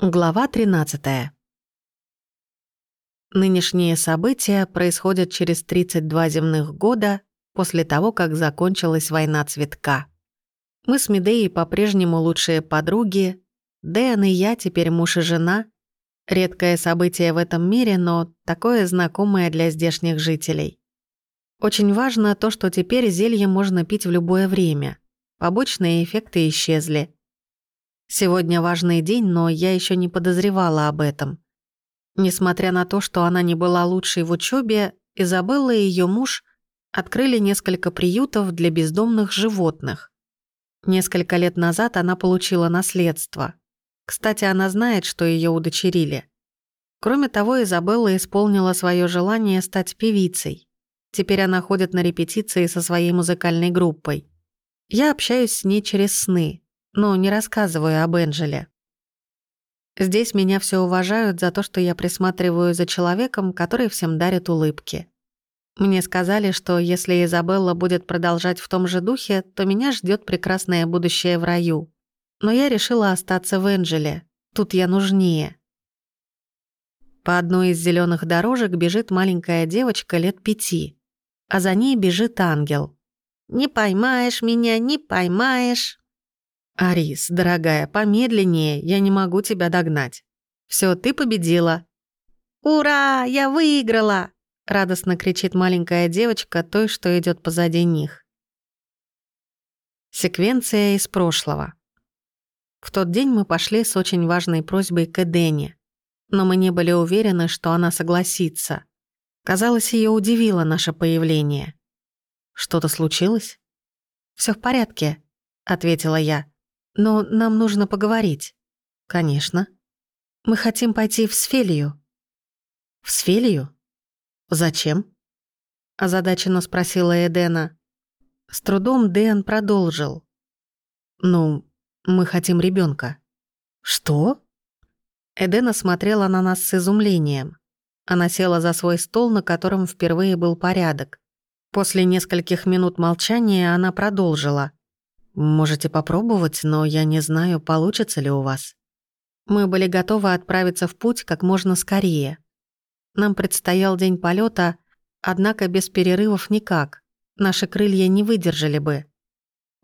Глава 13. Нынешние события происходят через 32 земных года после того, как закончилась война цветка. Мы с Медеей по-прежнему лучшие подруги, Дэн и я теперь муж и жена. Редкое событие в этом мире, но такое знакомое для здешних жителей. Очень важно то, что теперь зелье можно пить в любое время. Побочные эффекты исчезли – Сегодня важный день, но я еще не подозревала об этом. Несмотря на то, что она не была лучшей в учебе, Изабелла и ее муж открыли несколько приютов для бездомных животных. Несколько лет назад она получила наследство. Кстати, она знает, что ее удочерили. Кроме того, Изабелла исполнила свое желание стать певицей. Теперь она ходит на репетиции со своей музыкальной группой. Я общаюсь с ней через сны но не рассказываю об Энджеле. Здесь меня все уважают за то, что я присматриваю за человеком, который всем дарит улыбки. Мне сказали, что если Изабелла будет продолжать в том же духе, то меня ждет прекрасное будущее в раю. Но я решила остаться в Энджеле. Тут я нужнее. По одной из зеленых дорожек бежит маленькая девочка лет пяти, а за ней бежит ангел. «Не поймаешь меня, не поймаешь!» «Арис, дорогая, помедленнее, я не могу тебя догнать. Все, ты победила». «Ура, я выиграла!» — радостно кричит маленькая девочка той, что идет позади них. Секвенция из прошлого. В тот день мы пошли с очень важной просьбой к Эдене, но мы не были уверены, что она согласится. Казалось, ее удивило наше появление. «Что-то случилось?» Все в порядке», — ответила я. Но нам нужно поговорить. Конечно. Мы хотим пойти в Сфелию. В Сфелию? Зачем? Озадаченно спросила Эдена. С трудом Дэн продолжил. Ну, мы хотим ребенка. Что? Эдена смотрела на нас с изумлением. Она села за свой стол, на котором впервые был порядок. После нескольких минут молчания она продолжила. Можете попробовать, но я не знаю, получится ли у вас. Мы были готовы отправиться в путь как можно скорее. Нам предстоял день полета, однако без перерывов никак. Наши крылья не выдержали бы.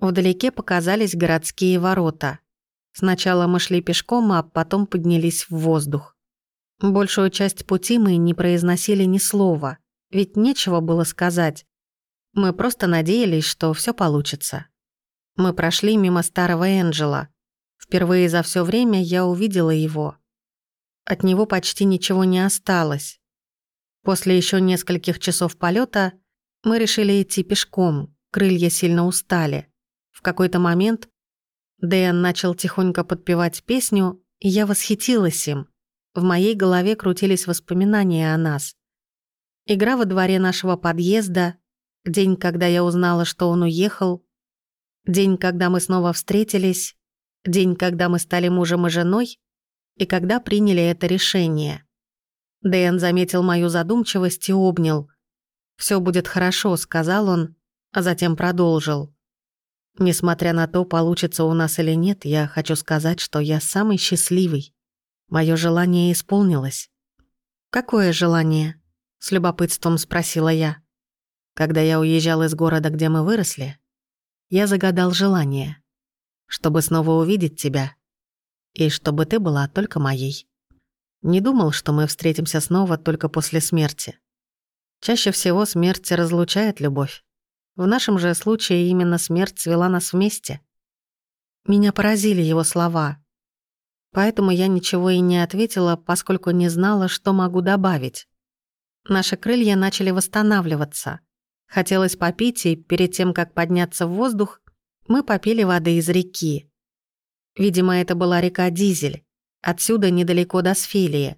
Вдалеке показались городские ворота. Сначала мы шли пешком, а потом поднялись в воздух. Большую часть пути мы не произносили ни слова, ведь нечего было сказать. Мы просто надеялись, что все получится. Мы прошли мимо старого Энджела. Впервые за все время я увидела его. От него почти ничего не осталось. После еще нескольких часов полета мы решили идти пешком, крылья сильно устали. В какой-то момент Дэн начал тихонько подпевать песню, и я восхитилась им. В моей голове крутились воспоминания о нас. Игра во дворе нашего подъезда, день, когда я узнала, что он уехал, День, когда мы снова встретились, день, когда мы стали мужем и женой, и когда приняли это решение. Дэн заметил мою задумчивость и обнял. Все будет хорошо», — сказал он, а затем продолжил. «Несмотря на то, получится у нас или нет, я хочу сказать, что я самый счастливый. Мое желание исполнилось». «Какое желание?» — с любопытством спросила я. Когда я уезжал из города, где мы выросли, я загадал желание, чтобы снова увидеть тебя и чтобы ты была только моей. Не думал, что мы встретимся снова только после смерти. Чаще всего смерть разлучает любовь. В нашем же случае именно смерть свела нас вместе. Меня поразили его слова. Поэтому я ничего и не ответила, поскольку не знала, что могу добавить. Наши крылья начали восстанавливаться. Хотелось попить, и перед тем, как подняться в воздух, мы попили воды из реки. Видимо, это была река Дизель. Отсюда недалеко до Сфелии.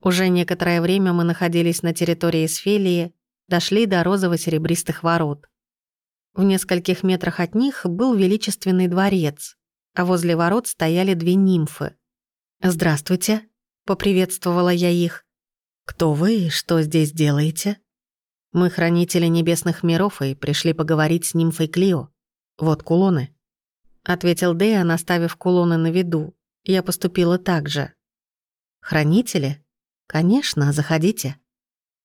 Уже некоторое время мы находились на территории Сфелии, дошли до розово-серебристых ворот. В нескольких метрах от них был величественный дворец, а возле ворот стояли две нимфы. «Здравствуйте», — поприветствовала я их. «Кто вы и что здесь делаете?» Мы хранители небесных миров и пришли поговорить с нимфой Клио. Вот кулоны», — ответил Дея, наставив кулоны на виду. я поступила так же. Хранители? Конечно, заходите.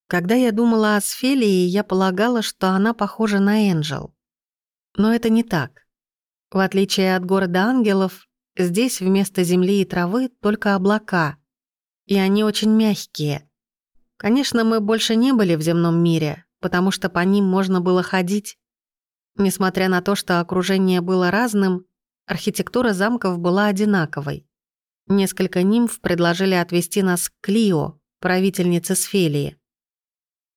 Когда я думала о Сфелии, я полагала, что она похожа на Энджел. Но это не так. В отличие от города ангелов, здесь вместо земли и травы только облака. И они очень мягкие. Конечно, мы больше не были в земном мире, потому что по ним можно было ходить. Несмотря на то, что окружение было разным, архитектура замков была одинаковой. Несколько нимф предложили отвезти нас к Клио, правительнице Сфелии.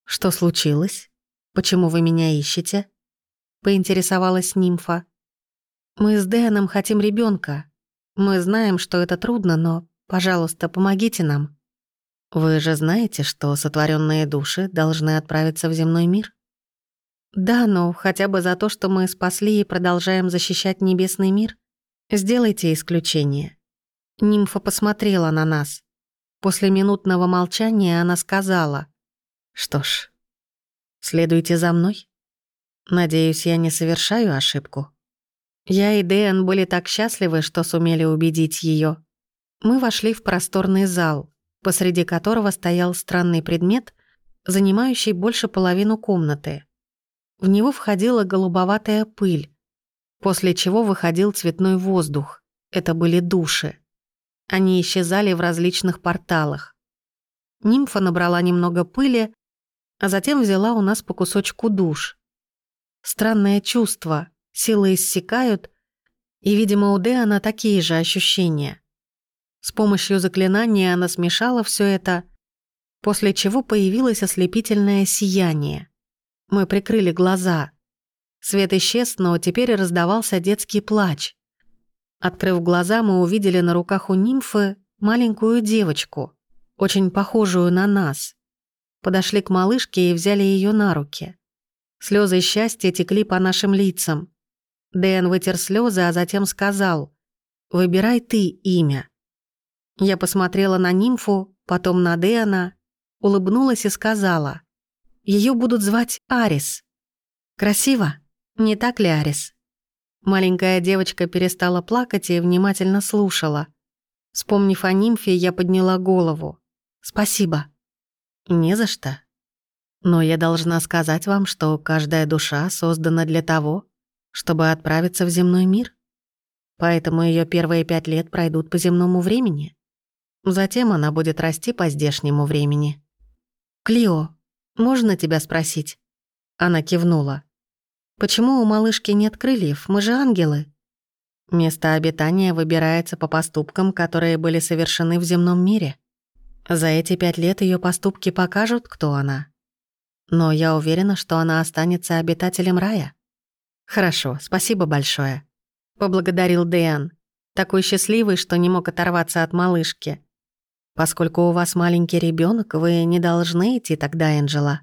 «Что случилось? Почему вы меня ищете?» — поинтересовалась нимфа. «Мы с Дэном хотим ребенка. Мы знаем, что это трудно, но, пожалуйста, помогите нам». «Вы же знаете, что сотворенные души должны отправиться в земной мир?» «Да, но хотя бы за то, что мы спасли и продолжаем защищать небесный мир, сделайте исключение». Нимфа посмотрела на нас. После минутного молчания она сказала, «Что ж, следуйте за мной. Надеюсь, я не совершаю ошибку». Я и Дэн были так счастливы, что сумели убедить ее. Мы вошли в просторный зал, посреди которого стоял странный предмет, занимающий больше половину комнаты. В него входила голубоватая пыль, после чего выходил цветной воздух. Это были души. Они исчезали в различных порталах. Нимфа набрала немного пыли, а затем взяла у нас по кусочку душ. Странное чувство, силы иссякают, и, видимо, у Деана такие же ощущения. С помощью заклинания она смешала все это, после чего появилось ослепительное сияние. Мы прикрыли глаза. Свет исчез, но теперь раздавался детский плач. Открыв глаза, мы увидели на руках у нимфы маленькую девочку, очень похожую на нас. Подошли к малышке и взяли ее на руки. Слезы счастья текли по нашим лицам. Дэн вытер слезы, а затем сказал «Выбирай ты имя». Я посмотрела на нимфу, потом на Дэна, улыбнулась и сказала. Ее будут звать Арис. Красиво, не так ли, Арис? Маленькая девочка перестала плакать и внимательно слушала. Вспомнив о нимфе, я подняла голову. «Спасибо». «Не за что. Но я должна сказать вам, что каждая душа создана для того, чтобы отправиться в земной мир. Поэтому ее первые пять лет пройдут по земному времени. Затем она будет расти по здешнему времени. «Клио, можно тебя спросить?» Она кивнула. «Почему у малышки нет крыльев? Мы же ангелы». Место обитания выбирается по поступкам, которые были совершены в земном мире. За эти пять лет ее поступки покажут, кто она. Но я уверена, что она останется обитателем рая. Хорошо, спасибо большое. Поблагодарил Дэан, такой счастливый, что не мог оторваться от малышки. Поскольку у вас маленький ребенок, вы не должны идти тогда, Энджела.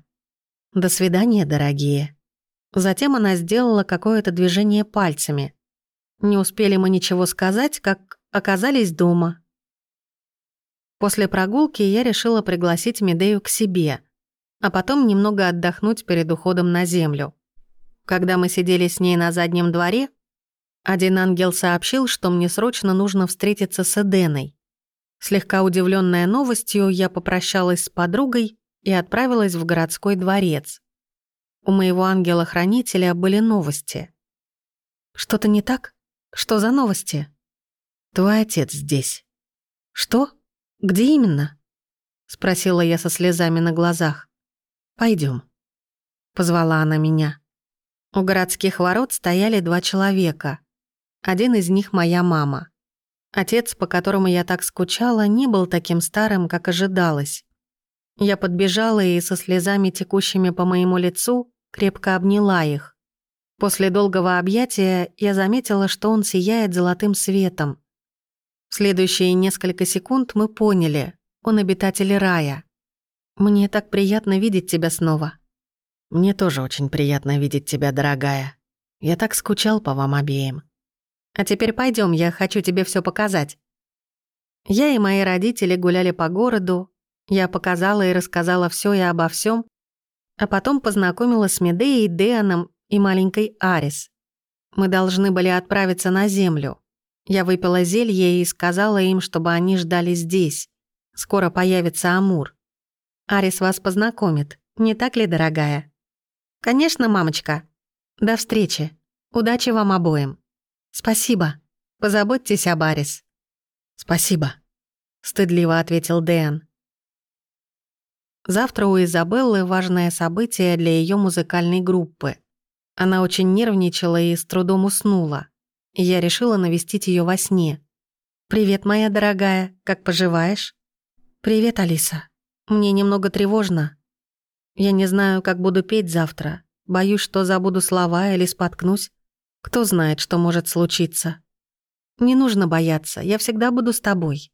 До свидания, дорогие. Затем она сделала какое-то движение пальцами. Не успели мы ничего сказать, как оказались дома. После прогулки я решила пригласить Медею к себе, а потом немного отдохнуть перед уходом на землю. Когда мы сидели с ней на заднем дворе, один ангел сообщил, что мне срочно нужно встретиться с Эденой. Слегка удивленная новостью, я попрощалась с подругой и отправилась в городской дворец. У моего ангела-хранителя были новости. «Что-то не так? Что за новости?» «Твой отец здесь». «Что? Где именно?» Спросила я со слезами на глазах. Пойдем. Позвала она меня. У городских ворот стояли два человека. Один из них моя мама. Отец, по которому я так скучала, не был таким старым, как ожидалось. Я подбежала и со слезами, текущими по моему лицу, крепко обняла их. После долгого объятия я заметила, что он сияет золотым светом. В следующие несколько секунд мы поняли, он обитатель рая. «Мне так приятно видеть тебя снова». «Мне тоже очень приятно видеть тебя, дорогая. Я так скучал по вам обеим». А теперь пойдем, я хочу тебе все показать». Я и мои родители гуляли по городу, я показала и рассказала все и обо всем, а потом познакомила с Медеей, Деаном и маленькой Арис. Мы должны были отправиться на Землю. Я выпила зелье и сказала им, чтобы они ждали здесь. Скоро появится Амур. Арис вас познакомит, не так ли, дорогая? Конечно, мамочка. До встречи. Удачи вам обоим. Спасибо. Позаботьтесь об Арис. Спасибо, стыдливо ответил Дэн. Завтра у Изабеллы важное событие для ее музыкальной группы. Она очень нервничала и с трудом уснула. Я решила навестить ее во сне. «Привет, моя дорогая, как поживаешь?» «Привет, Алиса. Мне немного тревожно. Я не знаю, как буду петь завтра. Боюсь, что забуду слова или споткнусь. Кто знает, что может случиться. Не нужно бояться, я всегда буду с тобой.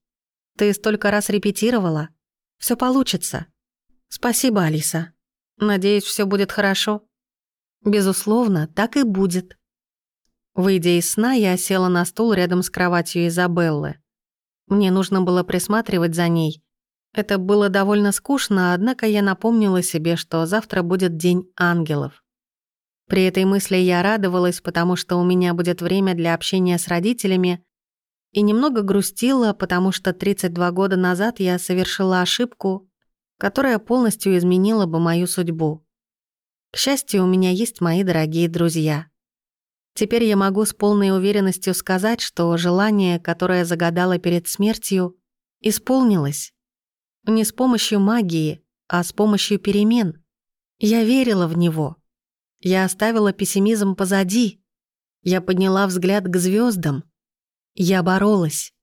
Ты столько раз репетировала. Все получится. Спасибо, Алиса. Надеюсь, все будет хорошо. Безусловно, так и будет. Выйдя из сна, я села на стул рядом с кроватью Изабеллы. Мне нужно было присматривать за ней. Это было довольно скучно, однако я напомнила себе, что завтра будет День ангелов. При этой мысли я радовалась, потому что у меня будет время для общения с родителями, и немного грустила, потому что 32 года назад я совершила ошибку, которая полностью изменила бы мою судьбу. К счастью, у меня есть мои дорогие друзья. Теперь я могу с полной уверенностью сказать, что желание, которое загадала перед смертью, исполнилось. Не с помощью магии, а с помощью перемен. Я верила в него. Я оставила пессимизм позади. Я подняла взгляд к звездам. Я боролась.